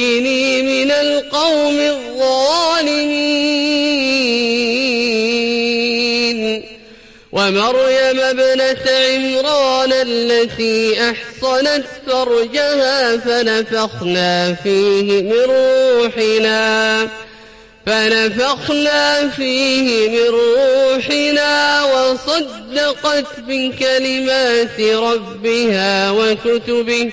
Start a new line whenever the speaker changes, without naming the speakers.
ونجني من القوم الظالمين. ومريم ابنة عمران التي أحصنت فرجها فنفخنا فيه من روحنا فنفخنا فيه من روحنا وصدقت بكلمات ربها وكتبه.